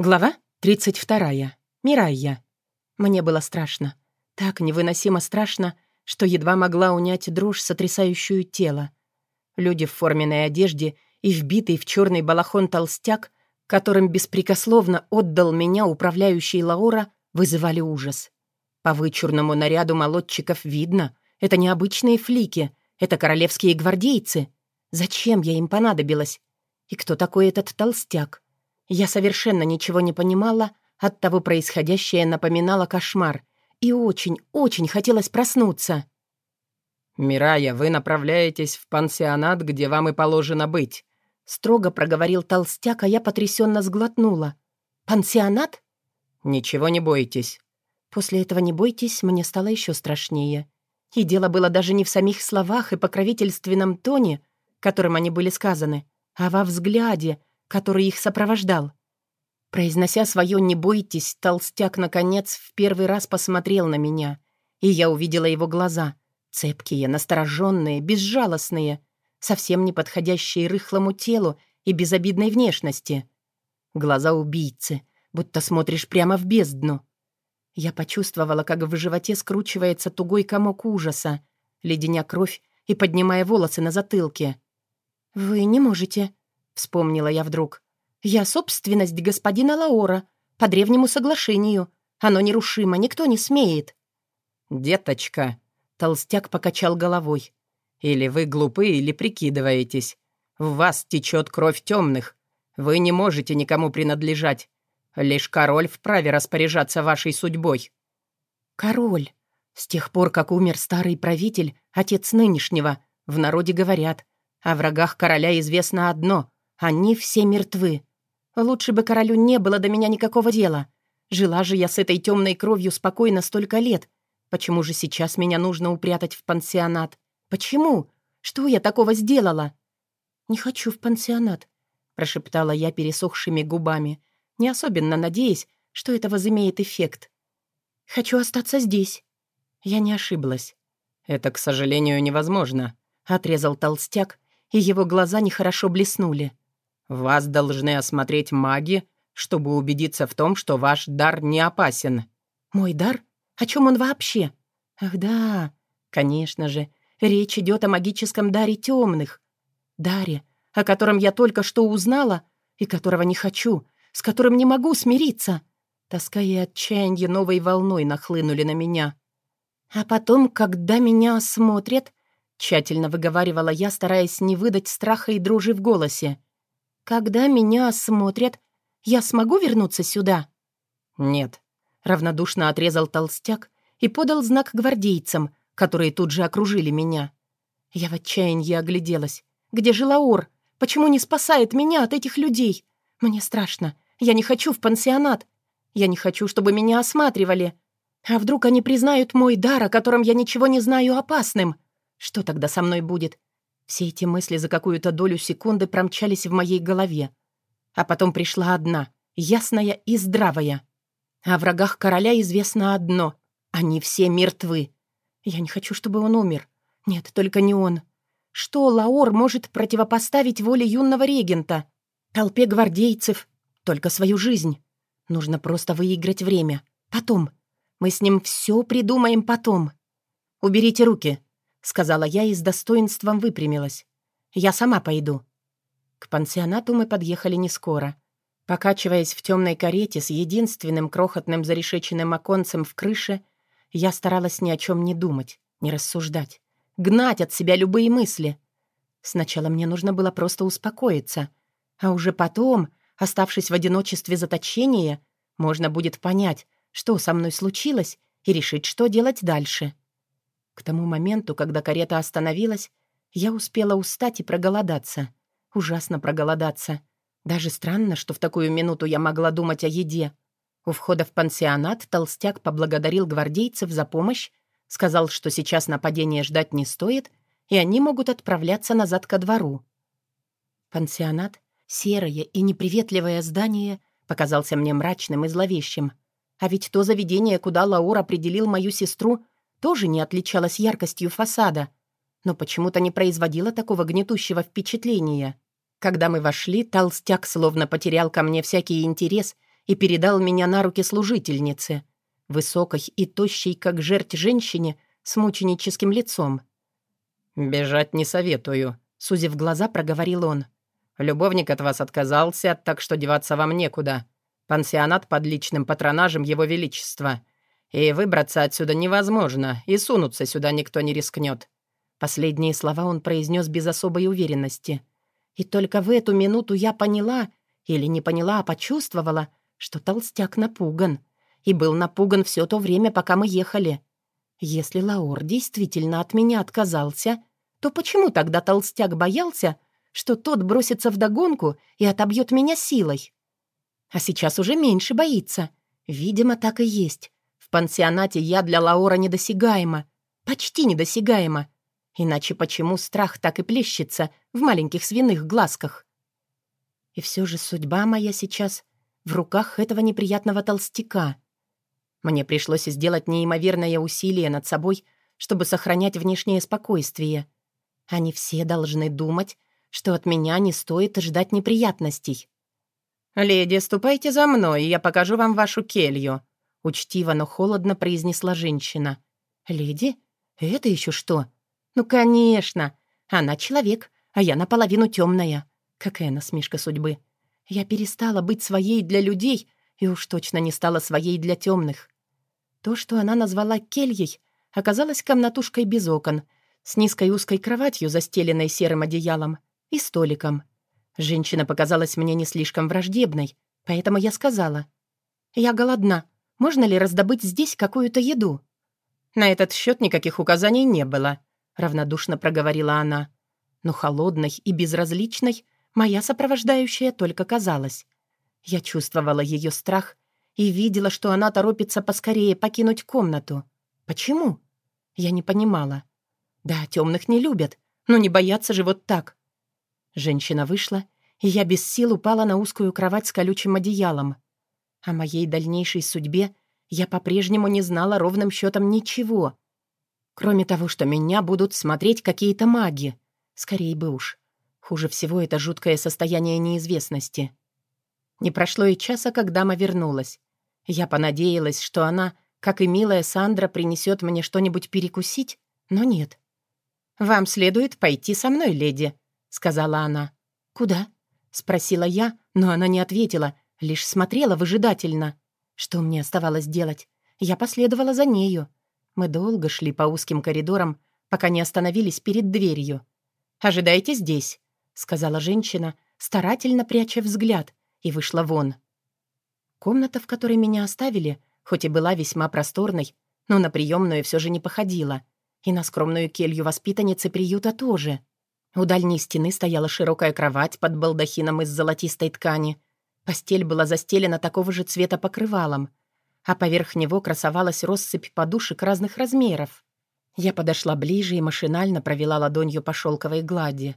Глава 32. Мирайя. Мне было страшно. Так невыносимо страшно, что едва могла унять дрожь, сотрясающую тело. Люди в форменной одежде и вбитый в черный балахон толстяк, которым беспрекословно отдал меня управляющий Лаура, вызывали ужас. По вычурному наряду молодчиков видно, это не обычные флики, это королевские гвардейцы. Зачем я им понадобилась? И кто такой этот толстяк? Я совершенно ничего не понимала, оттого происходящее напоминало кошмар, и очень-очень хотелось проснуться. «Мирая, вы направляетесь в пансионат, где вам и положено быть», строго проговорил толстяк, а я потрясенно сглотнула. «Пансионат?» «Ничего не бойтесь». После этого «не бойтесь» мне стало еще страшнее. И дело было даже не в самих словах и покровительственном тоне, которым они были сказаны, а во взгляде, который их сопровождал. Произнося свое «не бойтесь», толстяк, наконец, в первый раз посмотрел на меня, и я увидела его глаза, цепкие, настороженные, безжалостные, совсем не подходящие рыхлому телу и безобидной внешности. Глаза убийцы, будто смотришь прямо в бездну. Я почувствовала, как в животе скручивается тугой комок ужаса, леденя кровь и поднимая волосы на затылке. «Вы не можете», вспомнила я вдруг. «Я собственность господина Лаора, по древнему соглашению. Оно нерушимо, никто не смеет». «Деточка», — толстяк покачал головой. «Или вы глупы, или прикидываетесь. В вас течет кровь темных. Вы не можете никому принадлежать. Лишь король вправе распоряжаться вашей судьбой». «Король. С тех пор, как умер старый правитель, отец нынешнего, в народе говорят, о врагах короля известно одно они все мертвы. Лучше бы королю не было до меня никакого дела. Жила же я с этой темной кровью спокойно столько лет. Почему же сейчас меня нужно упрятать в пансионат? Почему? Что я такого сделала? «Не хочу в пансионат», — прошептала я пересохшими губами, не особенно надеясь, что это возымеет эффект. «Хочу остаться здесь». Я не ошиблась. «Это, к сожалению, невозможно», — отрезал толстяк, и его глаза нехорошо блеснули. Вас должны осмотреть маги, чтобы убедиться в том, что ваш дар не опасен». «Мой дар? О чем он вообще?» «Ах да, конечно же, речь идет о магическом даре темных. Даре, о котором я только что узнала и которого не хочу, с которым не могу смириться». Тоска и отчаяние новой волной нахлынули на меня. А потом, когда меня осмотрят, тщательно выговаривала я, стараясь не выдать страха и дрожи в голосе. «Когда меня осмотрят, я смогу вернуться сюда?» «Нет», — равнодушно отрезал толстяк и подал знак гвардейцам, которые тут же окружили меня. Я в отчаянии огляделась. «Где же Лаур? Почему не спасает меня от этих людей? Мне страшно. Я не хочу в пансионат. Я не хочу, чтобы меня осматривали. А вдруг они признают мой дар, о котором я ничего не знаю, опасным? Что тогда со мной будет? Все эти мысли за какую-то долю секунды промчались в моей голове. А потом пришла одна, ясная и здравая. О врагах короля известно одно — они все мертвы. Я не хочу, чтобы он умер. Нет, только не он. Что Лаор может противопоставить воле юного регента? Толпе гвардейцев? Только свою жизнь. Нужно просто выиграть время. Потом. Мы с ним все придумаем потом. Уберите руки, — сказала я и с достоинством выпрямилась. «Я сама пойду». К пансионату мы подъехали не скоро. Покачиваясь в темной карете с единственным крохотным зарешеченным оконцем в крыше, я старалась ни о чем не думать, не рассуждать, гнать от себя любые мысли. Сначала мне нужно было просто успокоиться, а уже потом, оставшись в одиночестве заточения, можно будет понять, что со мной случилось, и решить, что делать дальше. К тому моменту, когда карета остановилась, я успела устать и проголодаться. Ужасно проголодаться. Даже странно, что в такую минуту я могла думать о еде. У входа в пансионат толстяк поблагодарил гвардейцев за помощь, сказал, что сейчас нападения ждать не стоит, и они могут отправляться назад ко двору. Пансионат, серое и неприветливое здание, показался мне мрачным и зловещим. А ведь то заведение, куда Лаур определил мою сестру, тоже не отличалась яркостью фасада, но почему-то не производила такого гнетущего впечатления. Когда мы вошли, толстяк словно потерял ко мне всякий интерес и передал меня на руки служительнице, высокой и тощей, как жерть женщине с мученическим лицом. «Бежать не советую», — сузив глаза, проговорил он. «Любовник от вас отказался, так что деваться вам некуда. Пансионат под личным патронажем Его Величества. И выбраться отсюда невозможно, и сунуться сюда никто не рискнет». Последние слова он произнес без особой уверенности. И только в эту минуту я поняла, или не поняла, а почувствовала, что толстяк напуган. И был напуган все то время, пока мы ехали. Если Лаор действительно от меня отказался, то почему тогда толстяк боялся, что тот бросится вдогонку и отобьет меня силой? А сейчас уже меньше боится. Видимо, так и есть. В пансионате я для Лаора недосягаема. Почти недосягаема. Иначе почему страх так и плещется в маленьких свиных глазках? И все же судьба моя сейчас в руках этого неприятного толстяка. Мне пришлось сделать неимоверное усилие над собой, чтобы сохранять внешнее спокойствие. Они все должны думать, что от меня не стоит ждать неприятностей. «Леди, ступайте за мной, и я покажу вам вашу келью», — учтиво, но холодно произнесла женщина. «Леди? Это еще что?» «Ну, конечно! Она человек, а я наполовину темная. Какая насмешка судьбы. Я перестала быть своей для людей и уж точно не стала своей для темных. То, что она назвала кельей, оказалось комнатушкой без окон, с низкой узкой кроватью, застеленной серым одеялом, и столиком. Женщина показалась мне не слишком враждебной, поэтому я сказала. «Я голодна. Можно ли раздобыть здесь какую-то еду?» «На этот счет никаких указаний не было», — равнодушно проговорила она. Но холодной и безразличной Моя сопровождающая только казалась. Я чувствовала ее страх и видела, что она торопится поскорее покинуть комнату. Почему? Я не понимала. Да, темных не любят, но не боятся же вот так. Женщина вышла, и я без сил упала на узкую кровать с колючим одеялом. О моей дальнейшей судьбе я по-прежнему не знала ровным счетом ничего, кроме того, что меня будут смотреть какие-то маги. Скорей бы уж. Хуже всего это жуткое состояние неизвестности. Не прошло и часа, как дама вернулась. Я понадеялась, что она, как и милая Сандра, принесет мне что-нибудь перекусить, но нет. «Вам следует пойти со мной, леди», — сказала она. «Куда?» — спросила я, но она не ответила, лишь смотрела выжидательно. Что мне оставалось делать? Я последовала за нею. Мы долго шли по узким коридорам, пока не остановились перед дверью. «Ожидайте здесь», сказала женщина, старательно пряча взгляд, и вышла вон. Комната, в которой меня оставили, хоть и была весьма просторной, но на приемную все же не походила. И на скромную келью воспитанницы приюта тоже. У дальней стены стояла широкая кровать под балдахином из золотистой ткани. Постель была застелена такого же цвета покрывалом, а поверх него красовалась россыпь подушек разных размеров. Я подошла ближе и машинально провела ладонью по шелковой глади.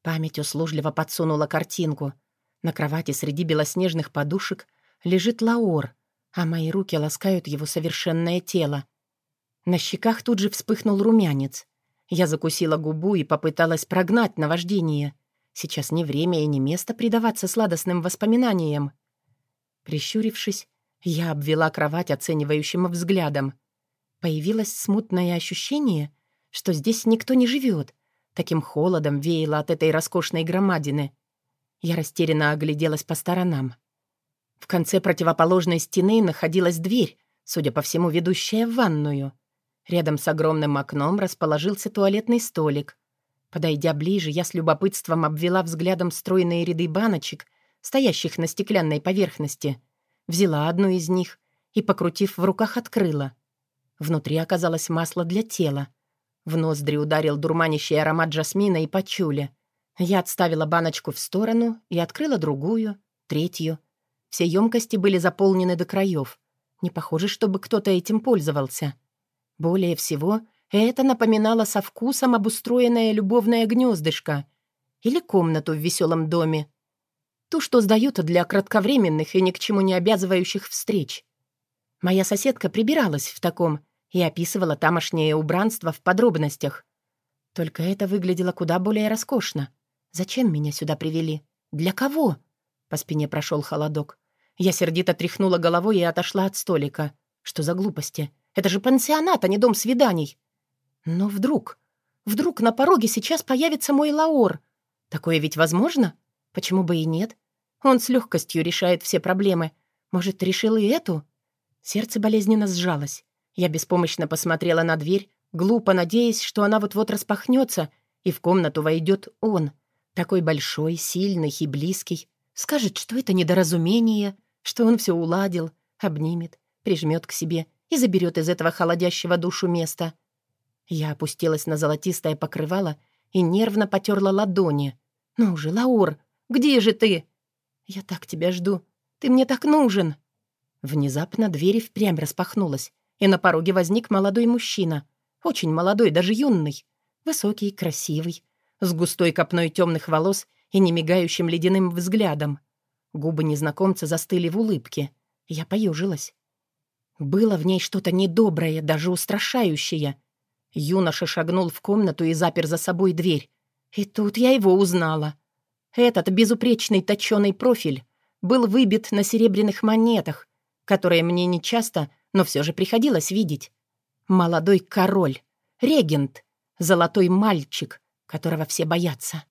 Память услужливо подсунула картинку. На кровати среди белоснежных подушек лежит Лаор, а мои руки ласкают его совершенное тело. На щеках тут же вспыхнул румянец. Я закусила губу и попыталась прогнать наваждение. Сейчас не время и не место предаваться сладостным воспоминаниям. Прищурившись, я обвела кровать оценивающим взглядом. Появилось смутное ощущение, что здесь никто не живет, Таким холодом веяло от этой роскошной громадины. Я растерянно огляделась по сторонам. В конце противоположной стены находилась дверь, судя по всему, ведущая в ванную. Рядом с огромным окном расположился туалетный столик. Подойдя ближе, я с любопытством обвела взглядом стройные ряды баночек, стоящих на стеклянной поверхности. Взяла одну из них и, покрутив в руках, открыла. Внутри оказалось масло для тела — в ноздри ударил дурманящий аромат жасмина и пачули. Я отставила баночку в сторону и открыла другую, третью. Все емкости были заполнены до краев. Не похоже, чтобы кто-то этим пользовался. Более всего, это напоминало со вкусом обустроенное любовное гнездышко или комнату в веселом доме. Ту, что сдают для кратковременных и ни к чему не обязывающих встреч. Моя соседка прибиралась в таком, и описывала тамошнее убранство в подробностях. Только это выглядело куда более роскошно. Зачем меня сюда привели? Для кого? По спине прошел холодок. Я сердито тряхнула головой и отошла от столика. Что за глупости? Это же пансионат, а не дом свиданий. Но вдруг... Вдруг на пороге сейчас появится мой Лаор. Такое ведь возможно? Почему бы и нет? Он с легкостью решает все проблемы. Может, решил и эту? Сердце болезненно сжалось. Я беспомощно посмотрела на дверь, глупо надеясь, что она вот-вот распахнется, и в комнату войдет он. Такой большой, сильный и близкий. Скажет, что это недоразумение, что он все уладил, обнимет, прижмет к себе и заберет из этого холодящего душу места. Я опустилась на золотистое покрывало и нервно потерла ладони. «Ну же, Лаур, где же ты?» «Я так тебя жду. Ты мне так нужен!» Внезапно дверь впрямь распахнулась, и на пороге возник молодой мужчина. Очень молодой, даже юный. Высокий, красивый, с густой копной темных волос и немигающим ледяным взглядом. Губы незнакомца застыли в улыбке. Я поюжилась. Было в ней что-то недоброе, даже устрашающее. Юноша шагнул в комнату и запер за собой дверь. И тут я его узнала. Этот безупречный точёный профиль был выбит на серебряных монетах, которые мне нечасто, но все же приходилось видеть. Молодой король, регент, золотой мальчик, которого все боятся.